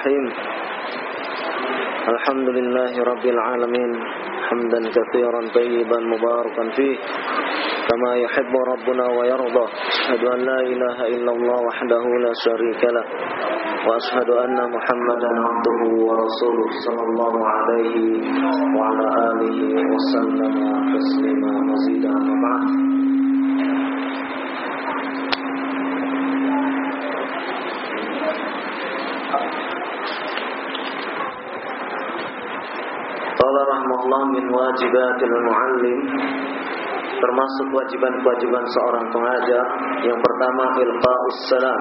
الرحيم. الحمد لله رب العالمين. حمدا كثيرا طيبا مباركا فيه. كما يحب ربنا ويرضى. أشهد أن لا إله إلا الله وحده لا شريك له. وأشهد أن محمدا عبده ورسوله صلى الله عليه وعلى آله وسلم تسليما مزيدا وبعد. Rahmatullah min wajibatil muallim. Termasuk kewajiban-kewajiban seorang pengajar. Yang pertama ilqa'us salam.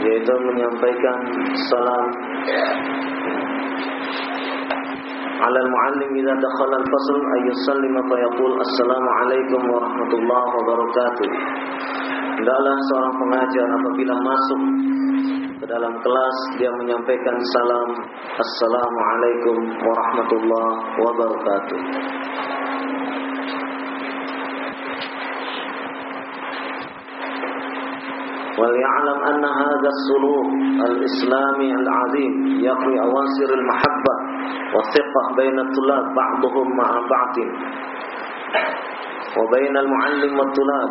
Yaitu menyampaikan salam. Ala al-muallim idza dakhala al-fasl ay yusallima fa yaqul assalamu alaikum warahmatullahi wabarakatuh. Hendaklah seorang pengajar apabila masuk dalam kelas dia menyampaikan salam Assalamualaikum warahmatullahi wabarakatuh وليعلم أن هذا السلوك الإسلامي العظيم يقوي أواصر المحبة والثقة بين الطلاب بعضهم مع بعض وبين المعلم والطلاب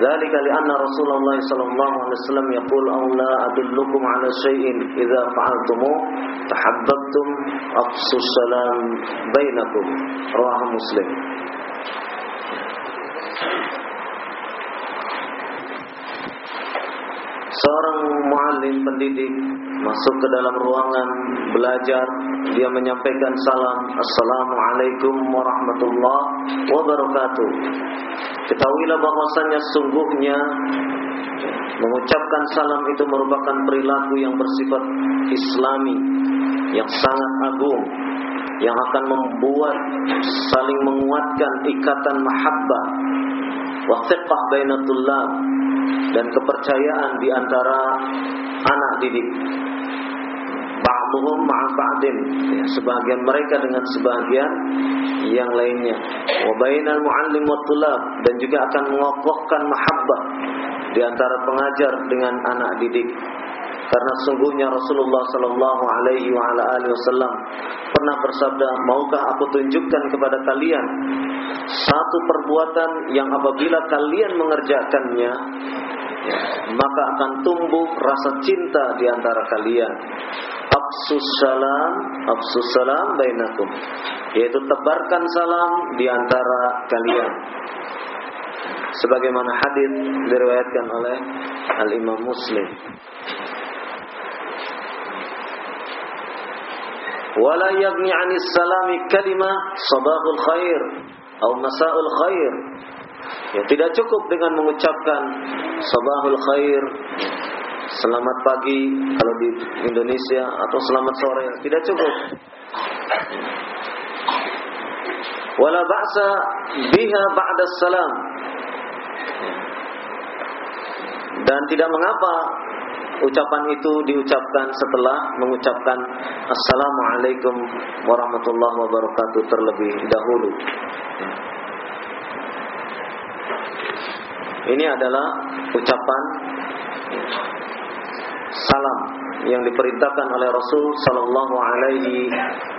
ذلك لأن رسول الله صلى الله عليه وسلم يقول أو لا أدلكم على شيء إذا فعلتموه تحببتم أقصوا السلام بينكم رواه مسلم Seorang muallim pendidik masuk ke dalam ruangan belajar, dia menyampaikan salam, Assalamualaikum warahmatullahi wabarakatuh. Ketahuilah bahwasanya sungguhnya mengucapkan salam itu merupakan perilaku yang bersifat islami yang sangat agung yang akan membuat saling menguatkan ikatan mahabbah wa thiqah bainatullah dan kepercayaan di antara anak didik. Ba'dhum ma'a ba'din, ya, sebagian mereka dengan sebagian yang lainnya. Wa bainal muallim tulab dan juga akan mengokohkan mahabbah di antara pengajar dengan anak didik. Karena sungguhnya Rasulullah sallallahu alaihi wasallam pernah bersabda, "Maukah aku tunjukkan kepada kalian satu perbuatan yang apabila kalian mengerjakannya, maka akan tumbuh rasa cinta di antara kalian. Absus salam, absus salam bainakum. Yaitu tebarkan salam di antara kalian. Sebagaimana hadis diriwayatkan oleh Al Imam Muslim. Wala yagni 'anis salami kalimah sabahul khair atau masaul khair Ya, tidak cukup dengan mengucapkan sabahul khair, selamat pagi kalau di Indonesia atau selamat sore, tidak cukup. Wala ba'sa biha ba'da salam. Dan tidak mengapa ucapan itu diucapkan setelah mengucapkan Assalamualaikum warahmatullahi wabarakatuh terlebih dahulu. Ini adalah ucapan salam yang diperintahkan oleh Rasul sallallahu alaihi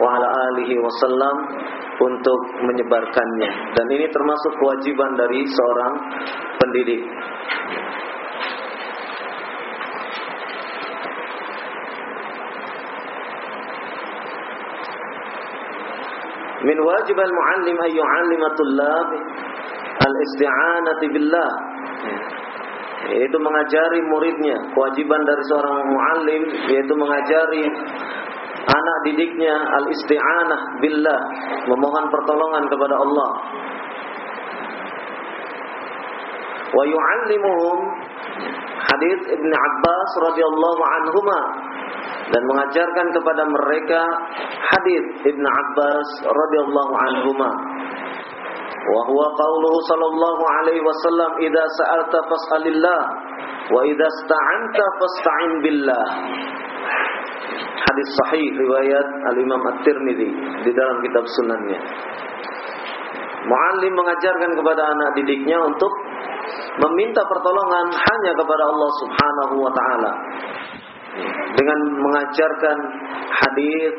wa ala alihi wasallam untuk menyebarkannya dan ini termasuk kewajiban dari seorang pendidik. Min wajib al-muallim ay yu'allima tullab al-isti'anati billah yaitu mengajari muridnya kewajiban dari seorang muallim yaitu mengajari anak didiknya al-isti'anah billah memohon pertolongan kepada Allah. Wa yu'allimuhum hadis Ibn Abbas radhiyallahu anhuma dan mengajarkan kepada mereka hadis Ibn Abbas radhiyallahu anhuma wa huwa qauluhu sallallahu alaihi wasallam idza sa'alta fas'alillah wa idza ista'anta fasta'in billah. Hadis sahih riwayat Al-Imam At-Tirmidzi di dalam kitab sunannya. Muallim mengajarkan kepada anak didiknya untuk meminta pertolongan hanya kepada Allah Subhanahu wa taala. Dengan mengajarkan hadis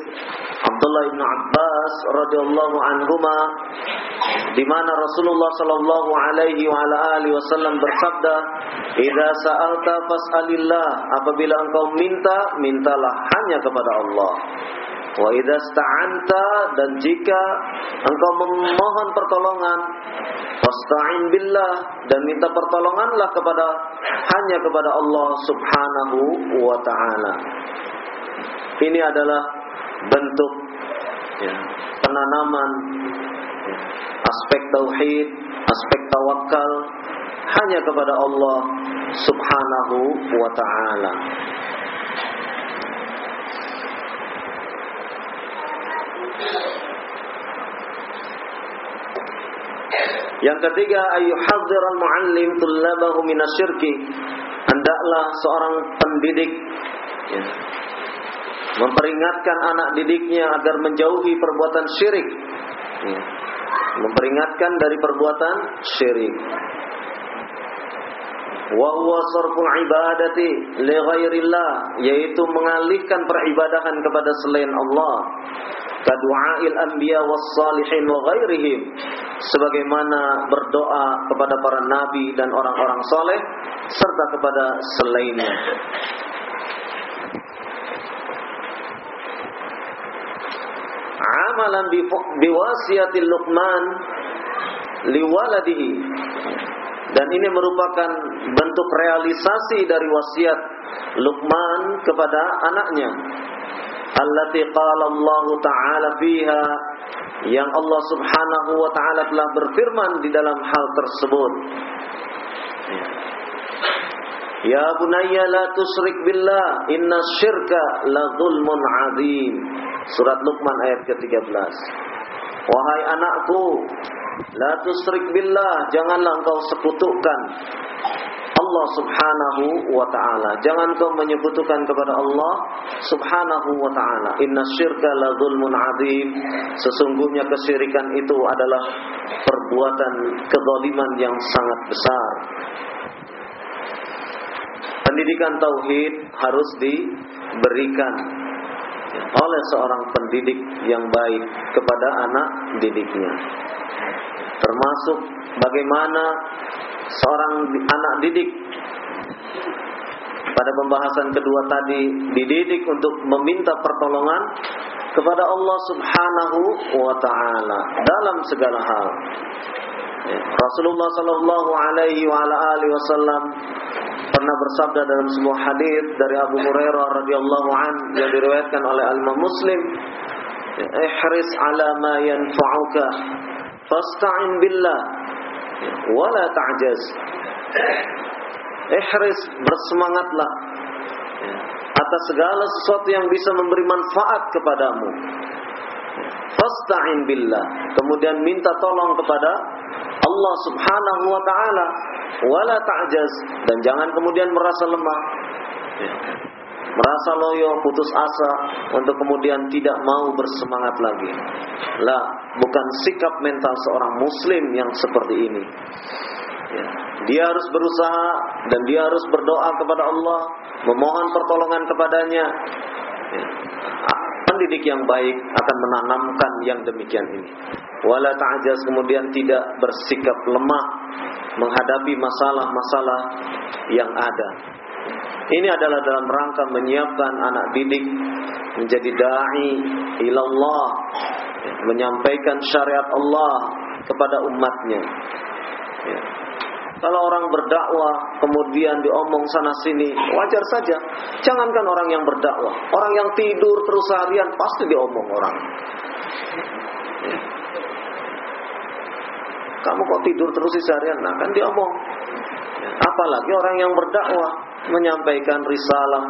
Abdullah bin Abbas radhiyallahu anhuma di mana Rasulullah sallallahu alaihi wa ala alihi wasallam bersabda, "Idza sa'alta fas'alillah." Apabila engkau minta, mintalah hanya kepada Allah. Wa idza sta'anta dan jika engkau memohon pertolongan, fasta'in billah dan minta pertolonganlah kepada hanya kepada Allah Subhanahu wa taala. Ini adalah bentuk ya, penanaman ya, aspek tauhid, aspek tawakal hanya kepada Allah Subhanahu wa taala. Yang ketiga, ayyuhadzirul muallim tullabahu minasyirki. Hendaklah seorang pendidik ya, memperingatkan anak didiknya agar menjauhi perbuatan syirik. Ya, memperingatkan dari perbuatan syirik. Wa ibadati li ghairillah, yaitu mengalihkan peribadahan kepada selain Allah kadu'ail anbiya was salihin wa ghairihim sebagaimana berdoa kepada para nabi dan orang-orang soleh serta kepada selainnya amalan biwasiatil Luqman liwaladihi dan ini merupakan bentuk realisasi dari wasiat Luqman kepada anaknya allati qala Allah taala fiha yang Allah Subhanahu wa taala telah berfirman di dalam hal tersebut. Ya bunayya la tusyrik billah inna syirka la zulmun azim. Surat Luqman ayat ke-13. Wahai anakku, la tusyrik billah, janganlah engkau sekutukan Allah Subhanahu wa taala. Jangan kau menyekutukan kepada Allah Subhanahu wa taala. Inna syirka la zulmun adzim. Sesungguhnya kesyirikan itu adalah perbuatan kezaliman yang sangat besar. Pendidikan tauhid harus diberikan oleh seorang pendidik yang baik kepada anak didiknya. Termasuk bagaimana seorang anak didik pada pembahasan kedua tadi dididik untuk meminta pertolongan kepada Allah Subhanahu wa taala dalam segala hal. Ya, Rasulullah sallallahu alaihi wasallam pernah bersabda dalam sebuah hadis dari Abu Hurairah radhiyallahu an yang diriwayatkan oleh Imam Muslim, "Ihris ala ma yanfa'uka fasta'in billah wala ta'jaz. Ihris bersemangatlah atas segala sesuatu yang bisa memberi manfaat kepadamu. Fasta'in billah. Kemudian minta tolong kepada Allah Subhanahu wa taala. Wala ta'jaz dan jangan kemudian merasa lemah. Merasa loyo, putus asa untuk kemudian tidak mau bersemangat lagi. Lah, bukan sikap mental seorang muslim yang seperti ini. Ya. Dia harus berusaha dan dia harus berdoa kepada Allah, memohon pertolongan kepadanya. Ya. Pendidik yang baik akan menanamkan yang demikian ini. Wala ta'jaz kemudian tidak bersikap lemah menghadapi masalah-masalah yang ada. Ini adalah dalam rangka menyiapkan anak didik menjadi dai ilallah, menyampaikan syariat Allah kepada umatnya. Ya. Kalau orang berdakwah kemudian diomong sana sini, wajar saja. Jangankan orang yang berdakwah, orang yang tidur terus seharian pasti diomong orang. Ya. Kamu kok tidur terus seharian? Nah kan diomong. Apalagi orang yang berdakwah menyampaikan risalah,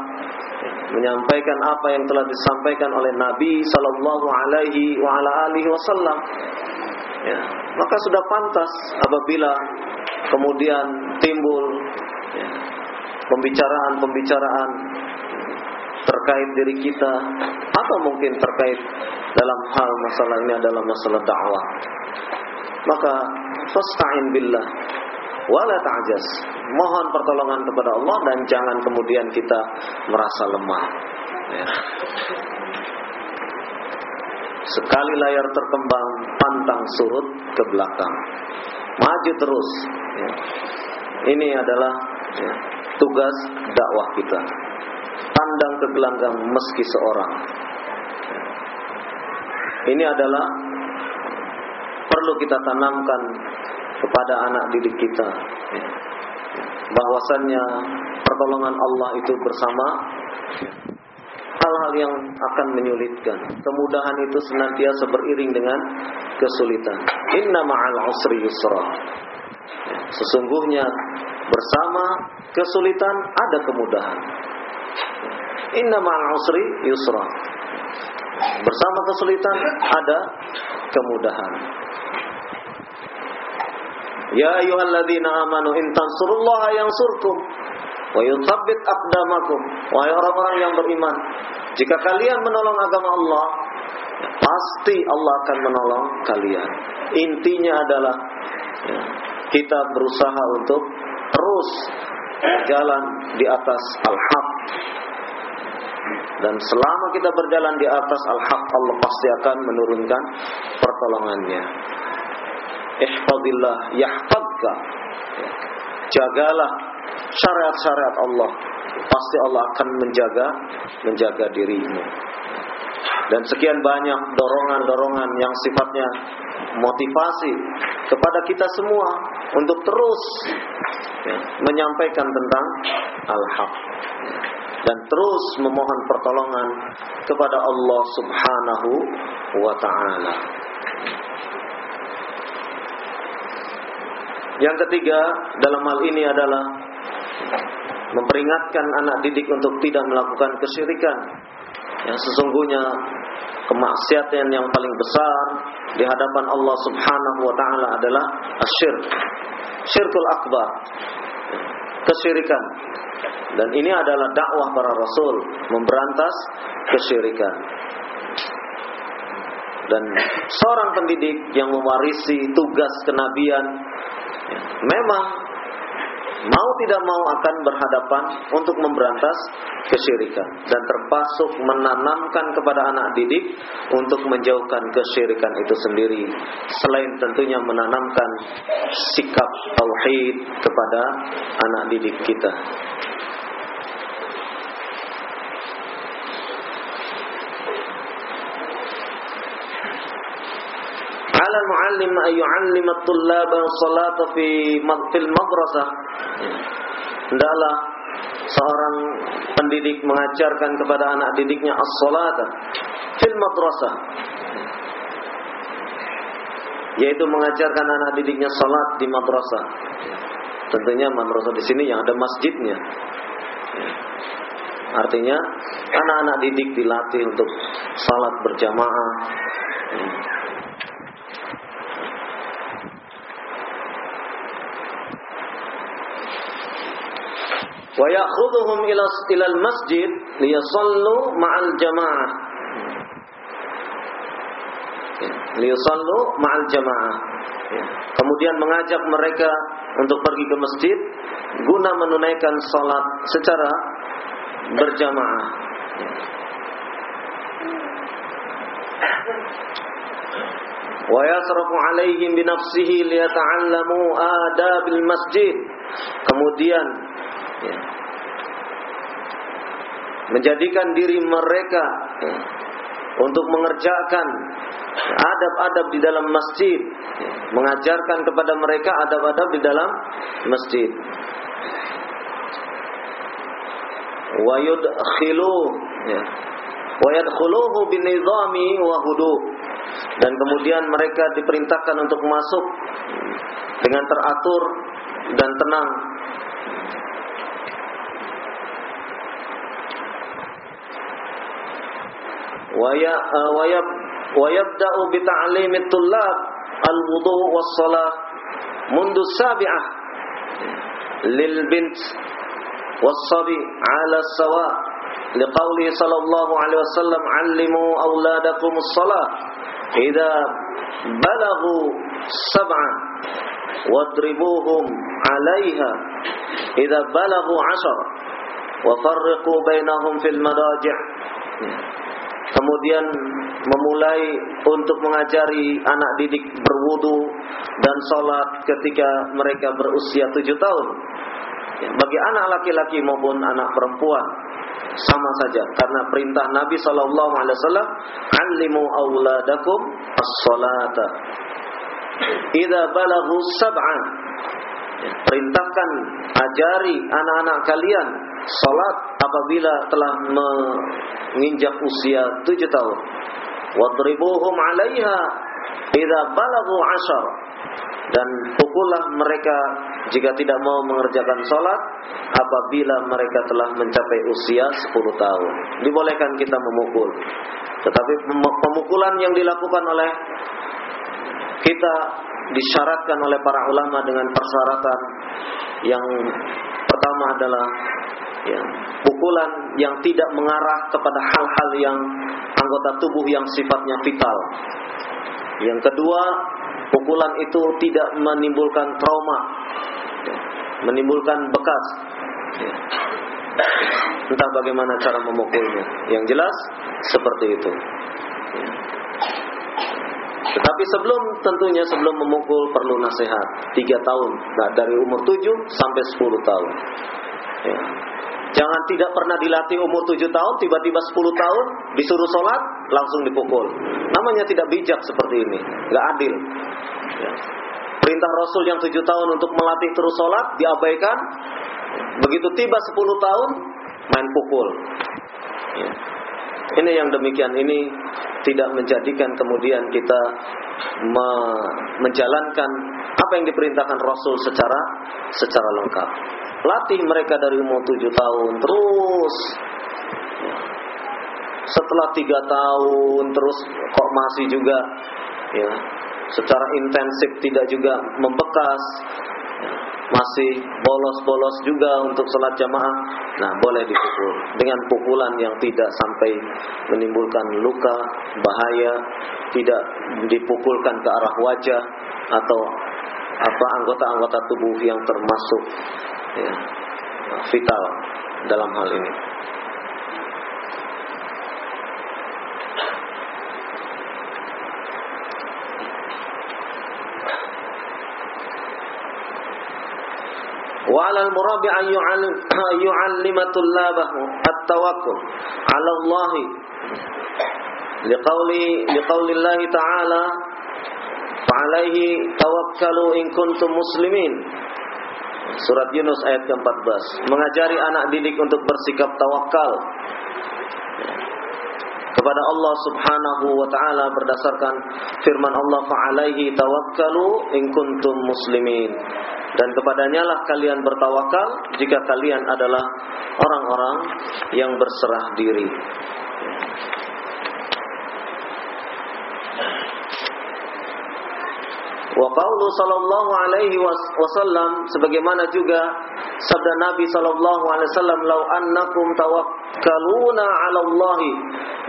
menyampaikan apa yang telah disampaikan oleh Nabi sallallahu alaihi wa ala wasallam. Ya, maka sudah pantas apabila kemudian timbul ya, pembicaraan-pembicaraan terkait diri kita atau mungkin terkait dalam hal masalah ini adalah masalah dakwah. Maka fasta'in billah wala ta'jaz. Mohon pertolongan kepada Allah dan jangan kemudian kita merasa lemah. Ya. Sekali layar terkembang, pantang surut ke belakang. Maju terus. Ya. Ini adalah ya, tugas dakwah kita. Pandang ke gelanggang meski seorang. Ini adalah perlu kita tanamkan kepada anak didik kita. Bahwasannya pertolongan Allah itu bersama hal-hal yang akan menyulitkan. Kemudahan itu senantiasa beriring dengan kesulitan. Inna ma'al usri yusra. Sesungguhnya bersama kesulitan ada kemudahan. Inna ma'al usri yusra. Bersama kesulitan ada kemudahan. Ya ayyuhalladzina amanu in tansurullaha yansurkum wa yuthabbit aqdamakum. Wahai orang-orang yang beriman, jika kalian menolong agama Allah, pasti Allah akan menolong kalian. Intinya adalah ya, kita berusaha untuk terus jalan di atas al-haq dan selama kita berjalan di atas al-haq Allah pasti akan menurunkan pertolongannya. Ihfadillah yahfadka. Jagalah syariat-syariat Allah. Pasti Allah akan menjaga menjaga dirimu. Dan sekian banyak dorongan-dorongan yang sifatnya motivasi kepada kita semua untuk terus ya, menyampaikan tentang al-haq dan terus memohon pertolongan kepada Allah Subhanahu wa taala. Yang ketiga dalam hal ini adalah memperingatkan anak didik untuk tidak melakukan kesyirikan. Yang sesungguhnya kemaksiatan yang paling besar di hadapan Allah Subhanahu wa taala adalah asyirk. Syirkul akbar. Kesyirikan. Dan ini adalah dakwah para rasul memberantas kesyirikan. Dan seorang pendidik yang mewarisi tugas kenabian memang mau tidak mau akan berhadapan untuk memberantas kesyirikan dan termasuk menanamkan kepada anak didik untuk menjauhkan kesyirikan itu sendiri. Selain tentunya menanamkan sikap tauhid kepada anak didik kita al-muallim an yu'allima at-tullaba salata fi fil madrasah. Hendaklah seorang pendidik mengajarkan kepada anak didiknya as-salata fil madrasah. Yaitu mengajarkan anak didiknya salat di madrasah. Tentunya madrasah di sini yang ada masjidnya. Artinya anak-anak didik dilatih untuk salat berjamaah, wa ya'khudhuhum ila ilal masjid liyasallu ma'al jamaah liyasallu ma'al jamaah kemudian mengajak mereka untuk pergi ke masjid guna menunaikan salat secara berjamaah. Wa yasrafu alaihim bi nafsihi liyata'allamu adabil masjid. Kemudian ya, menjadikan diri mereka ya, untuk mengerjakan adab-adab di dalam masjid, ya, mengajarkan kepada mereka adab-adab di dalam masjid. Wa yudkhilu ya. Wa yadkhuluhu binizami. Dan kemudian mereka diperintahkan untuk masuk dengan teratur dan tenang wa yabda'u bi ta'limit tullab al-wudu was-shalah mundu sabi'ah lil bint was-sabi 'ala sawa liqauli sallallahu alaihi wasallam 'allimu auladakum as-salah idza balaghu sab'an wadribuhum 'alaiha idza balaghu 'ashara wa farriqu bainahum fil madaji' kemudian memulai untuk mengajari anak didik berwudu dan sholat ketika mereka berusia tujuh tahun. Bagi anak laki-laki maupun anak perempuan sama saja karena perintah Nabi Shallallahu Alaihi Wasallam alimu auladakum as-salata idza balaghu sab'an perintahkan ajari anak-anak kalian salat apabila telah menginjak usia tujuh tahun. Wadribuhum 'alaiha idza balagu 'ashar. Dan pukullah mereka jika tidak mau mengerjakan salat apabila mereka telah mencapai usia 10 tahun. Dibolehkan kita memukul. Tetapi pemukulan yang dilakukan oleh kita disyaratkan oleh para ulama dengan persyaratan yang pertama adalah ya, pukulan yang tidak mengarah kepada hal-hal yang anggota tubuh yang sifatnya vital. Yang kedua, pukulan itu tidak menimbulkan trauma, ya, menimbulkan bekas. Ya. Entah bagaimana cara memukulnya. Yang jelas seperti itu. Ya. Tetapi sebelum tentunya sebelum memukul perlu nasihat tiga tahun, nah dari umur 7 sampai 10 tahun. Ya. Jangan tidak pernah dilatih umur 7 tahun, tiba-tiba 10 tahun disuruh sholat, langsung dipukul. Namanya tidak bijak seperti ini, nggak adil. Ya. Perintah Rasul yang 7 tahun untuk melatih terus sholat diabaikan. Begitu tiba 10 tahun, main pukul. Ya. Ini yang demikian ini tidak menjadikan kemudian kita me menjalankan apa yang diperintahkan Rasul secara secara lengkap. Latih mereka dari umur tujuh tahun terus. Setelah tiga tahun terus kok masih juga ya secara intensif tidak juga membekas masih bolos-bolos juga untuk sholat jamaah, nah boleh dipukul dengan pukulan yang tidak sampai menimbulkan luka, bahaya, tidak dipukulkan ke arah wajah atau apa anggota-anggota tubuh yang termasuk ya, vital dalam hal ini. Surat Yunus ayat ke-14 Mengajari anak didik untuk bersikap tawakal kepada Allah subhanahu wa ta'ala Berdasarkan firman Allah Fa'alaihi tawakkalu in kuntum muslimin dan kepadanya lah kalian bertawakal jika kalian adalah orang-orang yang berserah diri. Wa qawlu sallallahu alaihi wasallam sebagaimana juga sabda Nabi sallallahu alaihi wasallam law annakum tawakkaluna 'ala Allah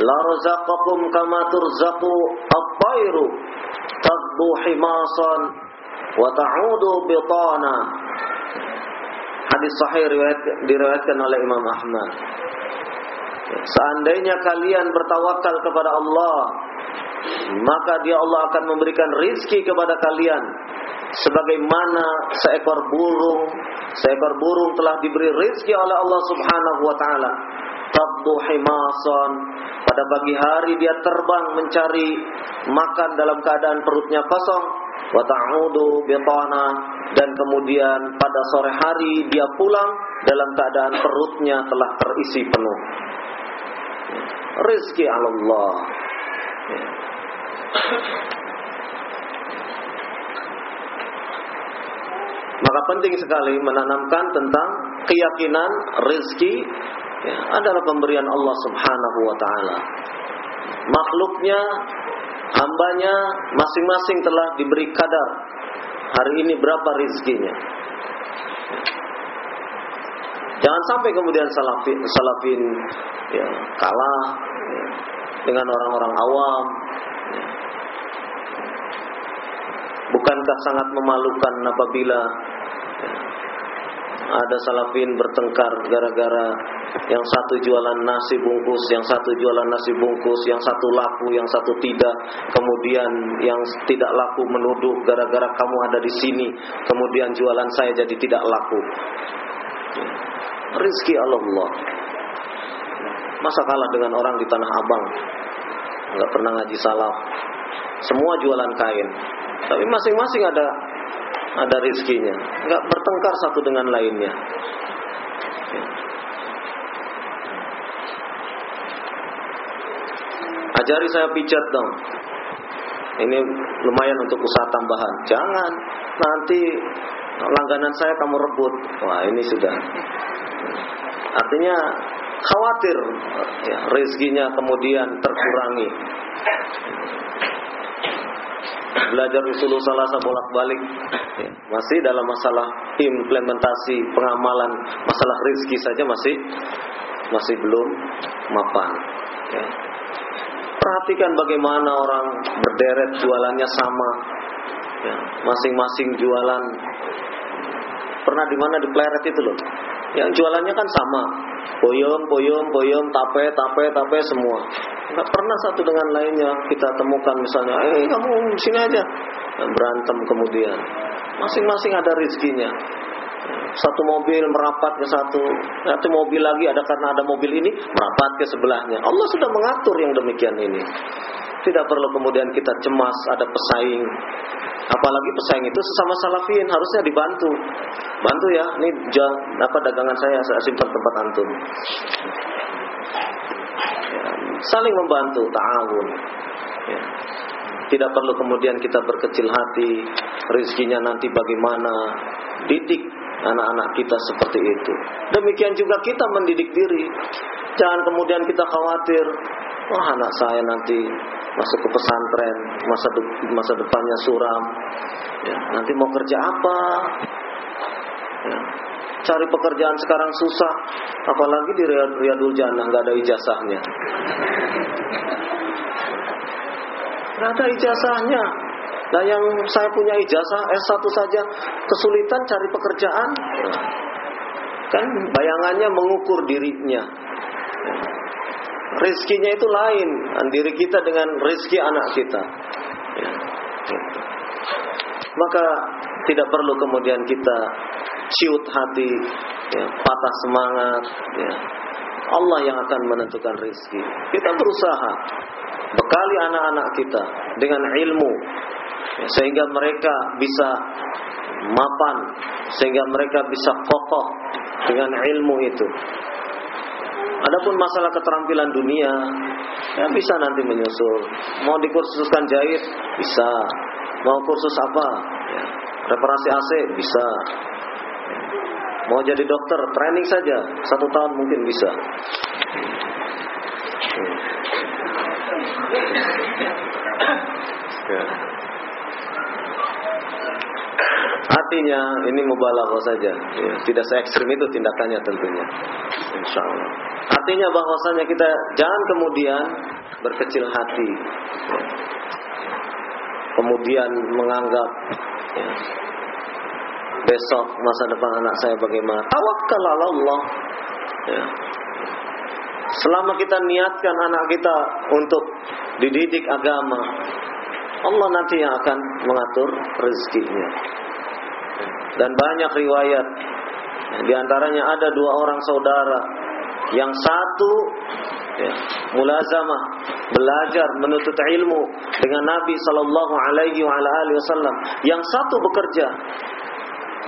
la razaqakum kama turzaqu at-tayru tadbu himasan wa ta'udu bitana. Hadis sahih riwayat diriwayatkan oleh Imam Ahmad. Seandainya kalian bertawakal kepada Allah, maka dia Allah akan memberikan rizki kepada kalian sebagaimana seekor burung seekor burung telah diberi rizki oleh Allah Subhanahu wa taala tabdu pada pagi hari dia terbang mencari makan dalam keadaan perutnya kosong wa ta'udu bitana dan kemudian pada sore hari dia pulang dalam keadaan perutnya telah terisi penuh. Rizki Allah. Maka penting sekali menanamkan tentang keyakinan rizki ya, adalah pemberian Allah Subhanahu wa taala. makhluknya, hambanya masing-masing telah diberi kadar. Hari ini berapa rizkinya. Jangan sampai kemudian salafin, salafin ya, kalah ya, dengan orang-orang awam. Ya. Bukankah sangat memalukan apabila ada salafin bertengkar gara-gara yang satu jualan nasi bungkus, yang satu jualan nasi bungkus, yang satu laku, yang satu tidak. Kemudian yang tidak laku menuduh gara-gara kamu ada di sini, kemudian jualan saya jadi tidak laku. Rizki Allah. Masa kalah dengan orang di Tanah Abang? Enggak pernah ngaji salaf. Semua jualan kain. Tapi masing-masing ada ada rizkinya. Enggak bertengkar satu dengan lainnya. Ajari saya pijat dong. Ini lumayan untuk usaha tambahan. Jangan. Nanti langganan saya kamu rebut. Wah, ini sudah. Artinya khawatir ya, rezekinya kemudian terkurangi. Belajar usul salasa bolak-balik ya, masih dalam masalah implementasi pengamalan masalah rezeki saja masih masih belum mapan. Ya. Perhatikan bagaimana orang berderet jualannya sama, ya, masing-masing jualan. Pernah di mana di pleret itu loh? Yang jualannya kan sama, boyong, boyong, boyong, tape, tape, tape semua. Enggak pernah satu dengan lainnya kita temukan misalnya, eh kamu sini aja, berantem kemudian. Masing-masing ada rezekinya. Satu mobil merapat ke satu, satu mobil lagi ada karena ada mobil ini merapat ke sebelahnya. Allah sudah mengatur yang demikian ini. Tidak perlu kemudian kita cemas ada pesaing. Apalagi pesaing itu sesama salafin harusnya dibantu. Bantu ya, ini apa dagangan saya saya simpan tempat antum. Saling membantu, ta'awun. Ya. Tidak perlu kemudian kita berkecil hati, rezekinya nanti bagaimana. Didik anak-anak kita seperti itu. Demikian juga kita mendidik diri. Jangan kemudian kita khawatir, wah anak saya nanti masuk ke pesantren, masa de masa depannya suram. Ya, nanti mau kerja apa? Ya, cari pekerjaan sekarang susah, apalagi di Riyadul Jannah nggak ada ijazahnya. Nggak ada ijazahnya. Nah yang saya punya ijazah S1 saja kesulitan cari pekerjaan. Kan bayangannya mengukur dirinya. Rizkinya itu lain diri kita dengan rizki anak kita. Maka tidak perlu kemudian kita ciut hati, ya, patah semangat. Ya. Allah yang akan menentukan rizki. Kita berusaha bekali anak-anak kita dengan ilmu sehingga mereka bisa mapan, sehingga mereka bisa kokoh dengan ilmu itu. Adapun masalah keterampilan dunia, ya bisa nanti menyusul. Mau dikursuskan jahit, bisa. Mau kursus apa? Ya, reparasi AC, bisa. Mau jadi dokter, training saja, satu tahun mungkin bisa. Ya. Artinya ini mubalaghah saja, ya, tidak se ekstrim itu tindakannya tentunya. Insya Allah. Artinya bahwasanya kita jangan kemudian berkecil hati, kemudian menganggap ya, besok masa depan anak saya bagaimana. Tawakal Allah. Ya. Selama kita niatkan anak kita untuk dididik agama, Allah nanti yang akan mengatur rezekinya. Dan banyak riwayat di antaranya ada dua orang saudara yang satu ya, mulazamah belajar menuntut ilmu dengan Nabi Shallallahu Alaihi Wasallam, yang satu bekerja.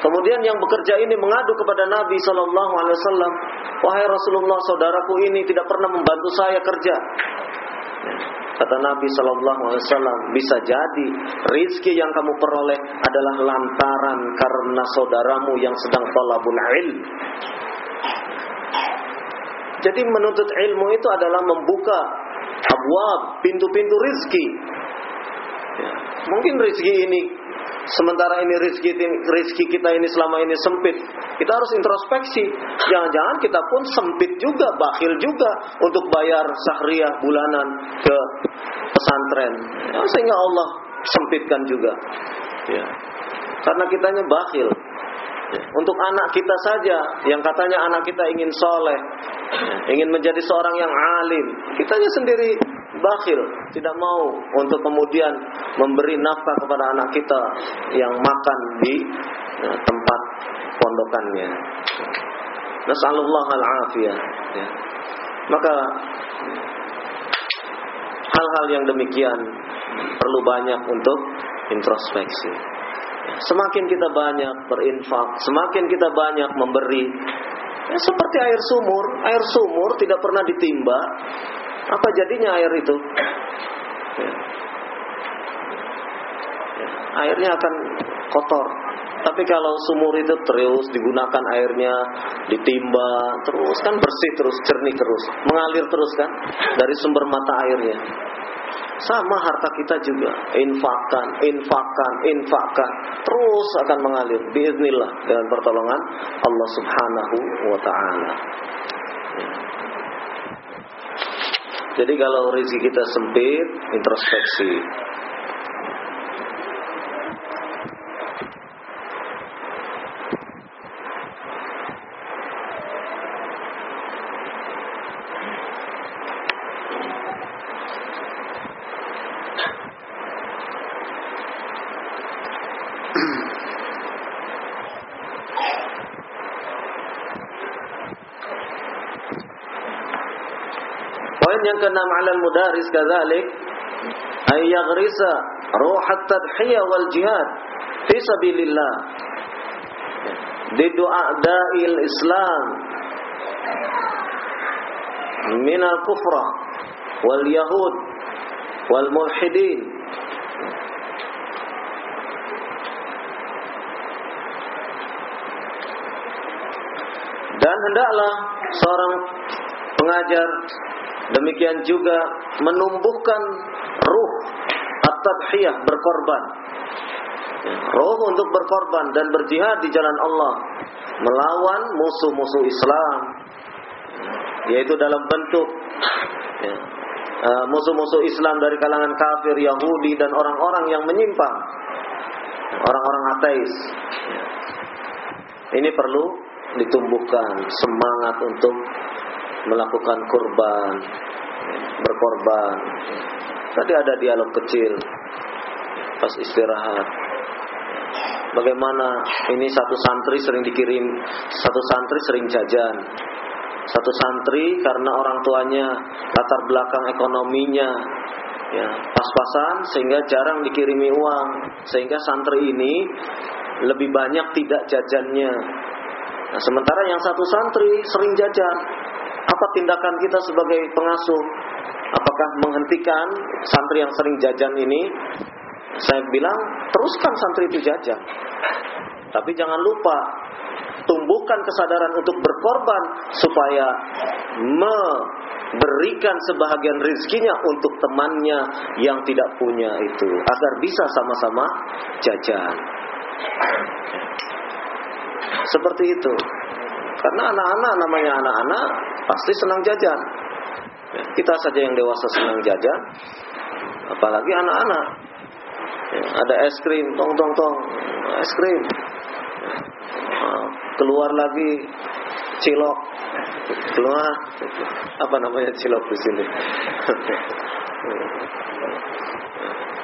Kemudian yang bekerja ini mengadu kepada Nabi Shallallahu Alaihi Wasallam, wahai Rasulullah, saudaraku ini tidak pernah membantu saya kerja. Kata Nabi Shallallahu Alaihi Wasallam, bisa jadi rizki yang kamu peroleh adalah lantaran karena saudaramu yang sedang talabul ilm. Jadi menuntut ilmu itu adalah membuka abwab, pintu-pintu rizki. Ya. Mungkin rizki ini sementara ini rizki, rizki kita ini selama ini sempit. Kita harus introspeksi. Jangan-jangan kita pun sempit juga, bakhil juga untuk bayar sahriah bulanan ke pesantren. Ya, sehingga Allah sempitkan juga. Ya. Karena kitanya bakhil. Untuk anak kita saja yang katanya anak kita ingin soleh, ingin menjadi seorang yang alim, kitanya sendiri bakhil, tidak mau untuk kemudian memberi nafkah kepada anak kita yang makan di ya, tempat pondokannya. Nasallallahu al-afiyah. Ya. Maka hal-hal yang demikian perlu banyak untuk introspeksi. Semakin kita banyak berinfak, semakin kita banyak memberi. Ya, seperti air sumur, air sumur tidak pernah ditimba. Apa jadinya air itu? Ya. Ya, airnya akan kotor. Tapi kalau sumur itu terus digunakan airnya ditimba terus kan bersih terus jernih terus mengalir terus kan dari sumber mata airnya. Sama harta kita juga, infakkan, infakkan, infakkan, terus akan mengalir biiznillah dengan pertolongan Allah Subhanahu wa taala. Jadi kalau rezeki kita sempit, introspeksi. yang keenam ala mudaris kadzalik ay yaghrisa ruh at-tadhiyah wal jihad fi sabilillah. Di doa da'il Islam min al-kufra wal yahud wal mulhidin. Dan hendaklah seorang pengajar Demikian juga menumbuhkan ruh at-tadhiyah berkorban. Ruh untuk berkorban dan berjihad di jalan Allah melawan musuh-musuh Islam yaitu dalam bentuk ya, uh, musuh-musuh Islam dari kalangan kafir, Yahudi dan orang-orang yang menyimpang. Orang-orang ateis. Ini perlu ditumbuhkan semangat untuk melakukan kurban, berkorban. Tadi ada dialog kecil pas istirahat. Bagaimana ini satu santri sering dikirim, satu santri sering jajan. Satu santri karena orang tuanya latar belakang ekonominya ya pas-pasan sehingga jarang dikirimi uang sehingga santri ini lebih banyak tidak jajannya. Nah, sementara yang satu santri sering jajan, apa tindakan kita sebagai pengasuh? Apakah menghentikan santri yang sering jajan ini? Saya bilang, teruskan santri itu jajan. Tapi jangan lupa tumbuhkan kesadaran untuk berkorban supaya memberikan sebahagian rizkinya untuk temannya yang tidak punya itu agar bisa sama-sama jajan. Seperti itu. Karena anak-anak namanya anak-anak pasti senang jajan. Ya, kita saja yang dewasa senang jajan, apalagi anak-anak. Ya, ada es krim, tong tong tong, es krim. Ya, keluar lagi cilok, keluar apa namanya cilok di sini.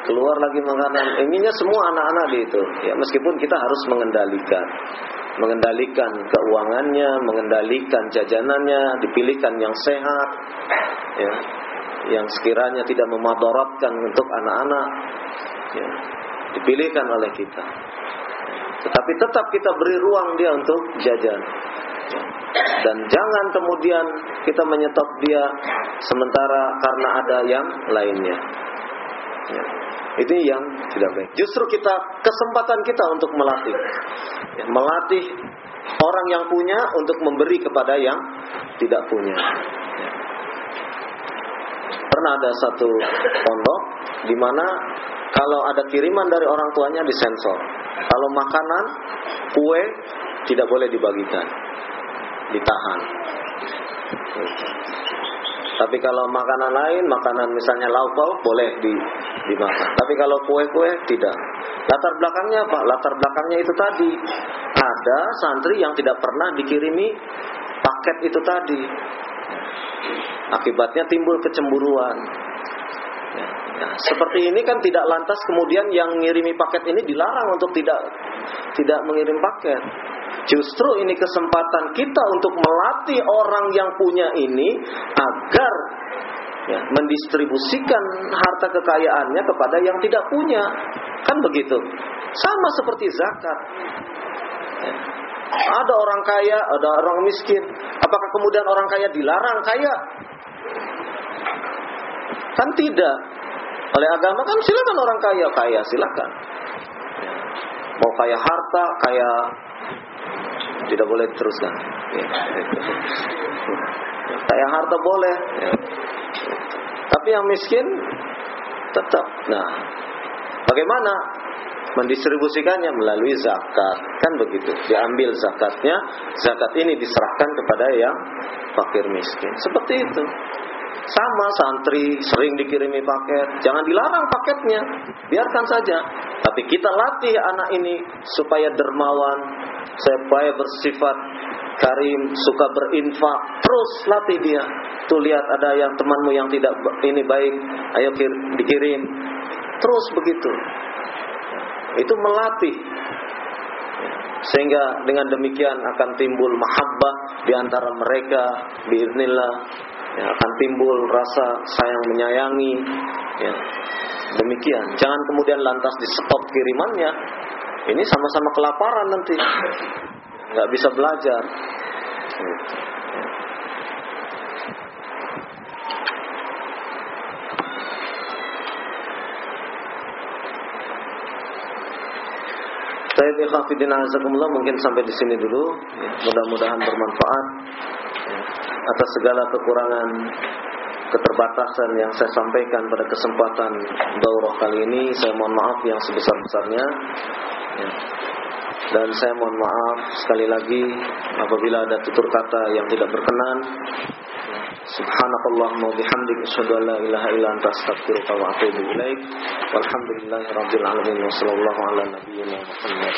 keluar lagi makanan. Inginnya semua anak-anak di itu. Ya meskipun kita harus mengendalikan mengendalikan keuangannya, mengendalikan jajanannya, dipilihkan yang sehat, ya, yang sekiranya tidak memadaratkan untuk anak-anak, ya, dipilihkan oleh kita. Tetapi tetap kita beri ruang dia untuk jajan. Ya. Dan jangan kemudian kita menyetop dia sementara karena ada yang lainnya. Ya. Itu yang tidak baik. Justru kita kesempatan kita untuk melatih, ya, melatih orang yang punya untuk memberi kepada yang tidak punya. Pernah ada satu pondok di mana kalau ada kiriman dari orang tuanya disensor. Kalau makanan, kue tidak boleh dibagikan. Ditahan. Tapi kalau makanan lain, makanan misalnya lauk pauk boleh di, dimakan. Tapi kalau kue-kue tidak. Latar belakangnya apa? Latar belakangnya itu tadi. Ada santri yang tidak pernah dikirimi paket itu tadi. Akibatnya timbul kecemburuan. Ya. Seperti ini kan tidak lantas kemudian yang ngirimi paket ini dilarang untuk tidak tidak mengirim paket. Justru ini kesempatan kita untuk melatih orang yang punya ini agar ya, mendistribusikan harta kekayaannya kepada yang tidak punya. Kan begitu. Sama seperti zakat. Ya. Ada orang kaya, ada orang miskin. Apakah kemudian orang kaya dilarang kaya? Kan tidak. Oleh agama kan silakan orang kaya kaya, silakan. Mau kaya harta, kaya tidak boleh diteruskan. Ya. Kaya harta boleh. Ya. Tapi yang miskin tetap. Nah, bagaimana mendistribusikannya? Melalui zakat. Kan begitu. Diambil zakatnya zakat ini diserahkan kepada yang fakir miskin. Seperti itu. Sama santri sering dikirimi paket. Jangan dilarang paketnya. Biarkan saja. Tapi kita latih anak ini supaya dermawan supaya bersifat karim suka berinfak terus latih dia. Tuh lihat ada yang temanmu yang tidak ini baik. Ayo dikirim. Terus begitu. Itu melatih. Sehingga dengan demikian akan timbul mahabbah di antara mereka biiznillah. Ya, akan timbul rasa sayang menyayangi. Ya. demikian. Jangan kemudian lantas di stop kirimannya. Ini sama-sama kelaparan nanti nggak bisa belajar Baik ikhafidin azakumullah mungkin sampai di sini dulu. Mudah-mudahan bermanfaat atas segala kekurangan keterbatasan yang saya sampaikan pada kesempatan daurah kali ini saya mohon maaf yang sebesar-besarnya ya dan saya mohon maaf sekali lagi apabila ada tutur kata yang tidak berkenan. Subhanakallahumma bihamdik asyhadu an la ilaha illa anta astaghfiruka wa atubu ilaik. Walhamdulillahirabbil alamin wasallallahu ala nabiyyina Muhammad.